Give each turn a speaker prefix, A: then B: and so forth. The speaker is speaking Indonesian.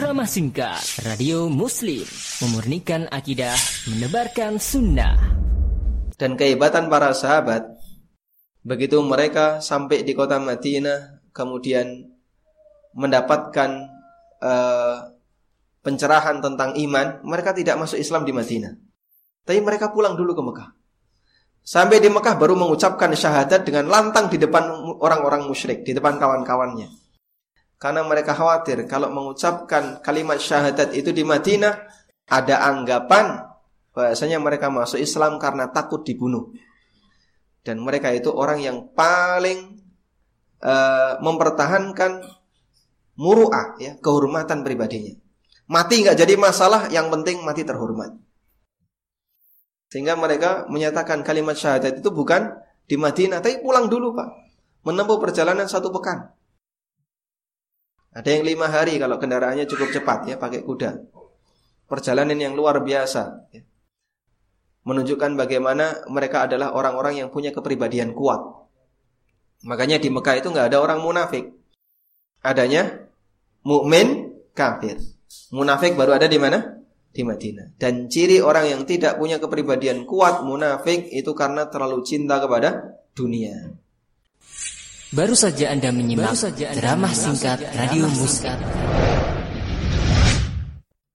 A: Ceramah singkat Radio Muslim Memurnikan akidah Menebarkan sunnah.
B: Dan kehebatan para sahabat Begitu mereka sampai di kota Madinah Kemudian Mendapatkan uh, Pencerahan tentang iman Mereka tidak masuk Islam di Madinah. Tapi mereka pulang dulu ke Mekah. Sampai di Mekah baru mengucapkan syahadat dengan lantang di depan orang-orang musyrik, di depan kawan-kawannya. Karena mereka khawatir kalau mengucapkan kalimat syahadat itu di Madinah ada anggapan bahasanya mereka masuk Islam karena takut dibunuh. Dan mereka itu orang yang paling uh, mempertahankan muru'ah ya, kehormatan pribadinya. Mati nggak jadi masalah, yang penting mati terhormat. Sehingga mereka menyatakan kalimat syahadat itu bukan di Madinah, tapi pulang dulu pak. Menempuh perjalanan satu pekan. Ada yang lima hari kalau kendaraannya cukup cepat ya pakai kuda. Perjalanan yang luar biasa. Ya. Menunjukkan bagaimana mereka adalah orang-orang yang punya kepribadian kuat. Makanya di Mekah itu nggak ada orang munafik. Adanya mukmin kafir. Munafik baru ada di mana? Di Madinah. Dan ciri orang yang tidak punya kepribadian kuat munafik itu karena terlalu cinta kepada dunia.
A: Baru saja Anda menyimak saja drama singkat Radio Muskat.